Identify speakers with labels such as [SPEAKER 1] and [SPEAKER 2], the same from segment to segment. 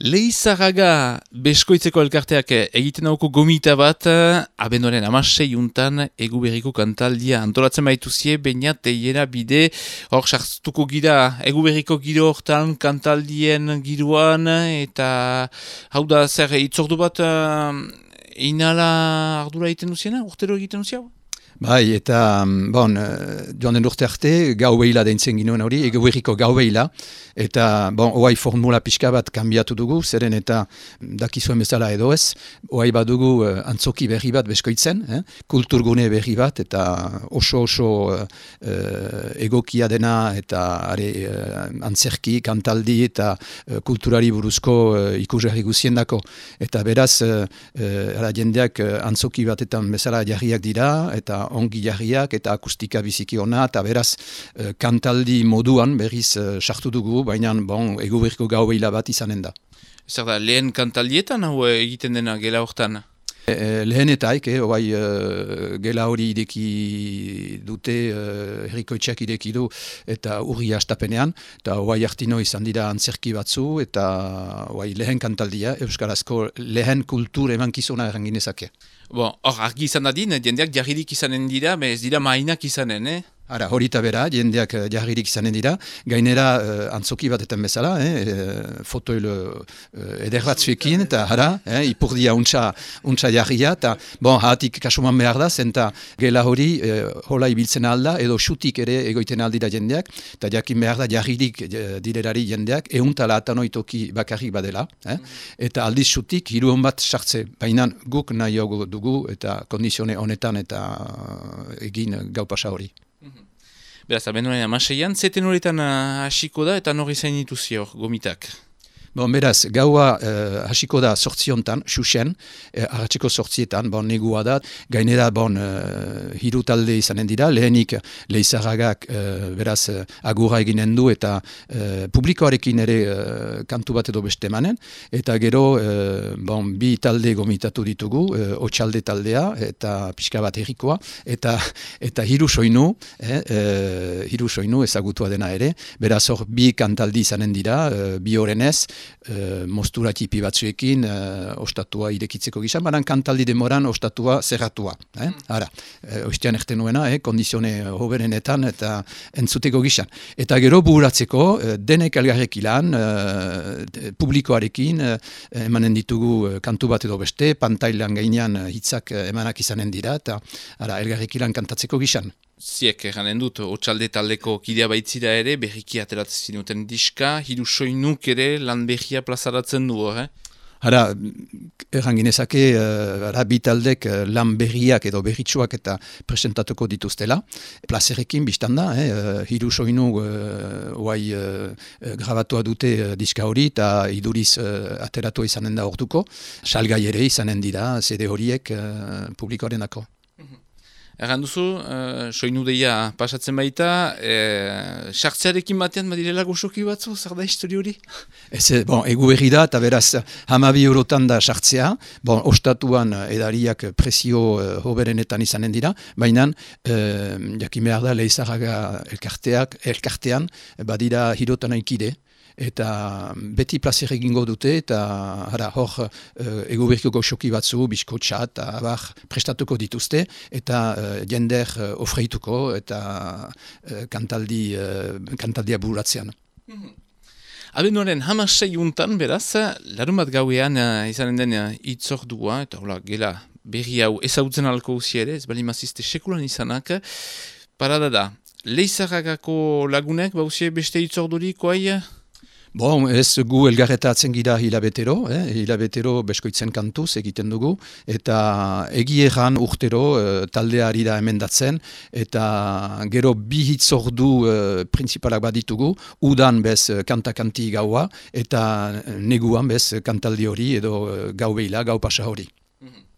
[SPEAKER 1] Leizaraga beskoitzeko elkarteak egiten dauko gomita bat, abenoren amasei untan egu berriko kantaldia antolatzen baituzie, baina teiera bide, hor sartuko gira egu berriko giro hortan kantaldien giroan, eta hau da zer itzordu bat, inala ardura egiten duziena, urtero egiten duzia?
[SPEAKER 2] Bai, eta, mm, bon, eh, joan den urte arte, gau behila deintzen ginoen hori, ego berriko gau behila, eta, bon, oai formula pixka bat kanbiatu dugu, zeren eta dakizuen bezala edo ez, oai bat dugu uh, antzoki berri bat beskoitzen, eh? kulturgune berri bat, eta oso oso uh, egokia dena, eta are, uh, antzerki, kantaldi, eta uh, kulturari buruzko uh, ikusarri guzien dako. Eta beraz, uh, uh, jendeak uh, antzoki batetan bezala jarriak dira, eta ongi jarriak eta akustika biziki ona, eta beraz uh, kantaldi moduan berriz uh, sartu dugu, baina bon, egu berko gau behila bat izanen da.
[SPEAKER 1] Zer da, lehen kantaldietan hau egiten dena gela hortan?
[SPEAKER 2] E, e, lehen eta eke, oai gela hori ideki dute, uh, erikoitxak ideki du, eta urri astapenean, eta oai hartino izan dira antzerki batzu, eta oai lehen kantaldia, Euskarazko lehen kultur emankizuna erranginezake.
[SPEAKER 1] Bon, hor, argi izan da din, jendeak jarririk izanen dira, ez dira mainak izanen, eh?
[SPEAKER 2] Ara, horita bera, jendeak eh, jarririk izanen dira, gainera uh, antzoki batetan bezala, eh, uh, fotoil uh, eder batzuekin, eta hara, eh, ipurdia untsa, untsa jarria, eta bon, hatik kasuman behar da, zenta gela hori uh, hola ibiltzen alda, edo xutik ere egoiten aldira jendeak, eta jakin behar da jarririk direrari jendeak, euntala eta noitoki bakarrik badela, eh, eta aldiz xutik hiru bat sartze, baina guk nahi dugu, eta kondizione honetan, eta egin gau pasa hori.
[SPEAKER 1] Beraz, abenduaren amaseian, zeten horretan uh, hasiko da eta norri zain dituzio gomitak?
[SPEAKER 2] Bon, beraz, gaua uh, hasiko da sortziontan, xuxen, uh, arratxeko sortzietan, bon, negua da, gainera, bon, uh, hiru talde izanen dira, lehenik lehizarragak, uh, beraz, agurra eginen du, eta uh, publikoarekin ere uh, kantu bat edo beste manen, eta gero, uh, bon, bi talde gomitatu ditugu, uh, otxalde taldea, eta pixka bat errikoa, eta, eta hiru soinu, eh, uh, hiru soinu ezagutua dena ere, beraz, hor, bi kantaldi izanen dira, uh, bi horrenez, e, mostura tipi batzuekin e, ostatua irekitzeko gizan, banan kantaldi demoran ostatua zerratua. Eh? Mm. Ara, e, oiztian erte nuena, eh, kondizione hoberenetan eta entzuteko gizan. Eta gero buhuratzeko, e, denek algarrek ilan, e, publikoarekin e, emanen ditugu kantu bat edo beste, pantailan gainean hitzak emanak izanen dira, eta ara, elgarrek ilan kantatzeko gizan.
[SPEAKER 1] Ziek, eranen dut, otxalde taldeko kidea baitzira ere, berriki ateratzen zinuten diska, hiru soinuk ere lan berria plazaratzen du, eh?
[SPEAKER 2] Hara, erran ginezake, uh, bitaldek uh, lan berriak edo berritxuak eta presentatuko dituztela. Plazerekin biztan da, eh, uh, hiru soinu uh, oai uh, grabatua dute diska hori eta iduriz uh, ateratu izanen da orduko. Salgai ere izanen dira, zede horiek uh, publikoaren ako.
[SPEAKER 1] Erran duzu, uh, soinu deia pasatzen baita, e, sartzearekin batean badirela goxoki batzu, zer da histori hori?
[SPEAKER 2] Ez, eh, bon, egu berri da, eta beraz, hamabi eurotan da sartzea, bon, ostatuan edariak presio uh, hoberenetan izanen dira, baina, uh, jakin behar da, lehizarraga elkarteak, elkartean, badira hirotan aikide, eta beti plazer egingo dute, eta hara, hor uh, eh, egobirkoko xoki batzu, biskotxa eta abar prestatuko dituzte, eta uh, jender uh, ofreituko, eta uh, kantaldi, uh, kantaldia buratzean. Mm -hmm.
[SPEAKER 1] Abenduaren hamasei untan, beraz, larun bat gauean izanen den itzordua, eta hola, gela berri hau ezautzen alko usiere, ez bali mazizte sekulan izanak, parada da, leizarragako lagunek, bauzie beste itzordurik, oai,
[SPEAKER 2] Bon, ez gu elgarretatzen gira hilabetero, eh? hilabetero beskoitzen kantuz egiten dugu, eta egieran urtero eh, taldeari da emendatzen, eta gero bi hitzordu eh, prinsipalak baditugu, udan bez eh, kanta-kanti gaua, eta neguan bez kantaldi hori edo gau behila, gau pasa hori.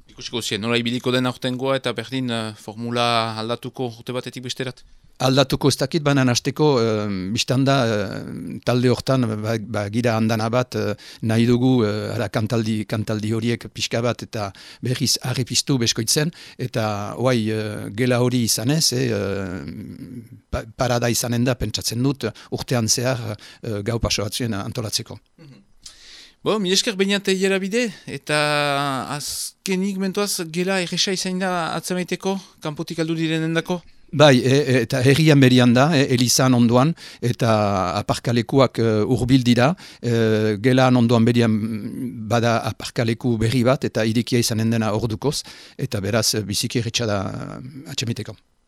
[SPEAKER 1] Ikusiko zien, nola ibiliko den aurtengoa eta berdin formula aldatuko urte batetik besterat?
[SPEAKER 2] Aldatuko ez dakit, baina hasteko uh, biztan da uh, talde hortan ba, ba, gira handana bat uh, nahi dugu uh, kantaldi, kantaldi horiek pixka bat eta berriz harripiztu beskoitzen eta oai uh, gela hori izanez, eh, uh, parada izanen da pentsatzen dut urtean zehar uh, gau paso antolatzeko. Mhm.
[SPEAKER 1] Bo, mi esker bainat egiera bide, eta azkenik mentuaz gela erresa izain da atzemaiteko, kanpotik aldu diren endako?
[SPEAKER 2] Bai, e, e, eta herrian berian da, e, Elizan ondoan, eta aparkalekuak uh, urbil dira, e, gelaan ondoan berian bada aparkaleku berri bat, eta irikia izanen dena ordukoz, eta beraz biziki erretxa da atxemiteko.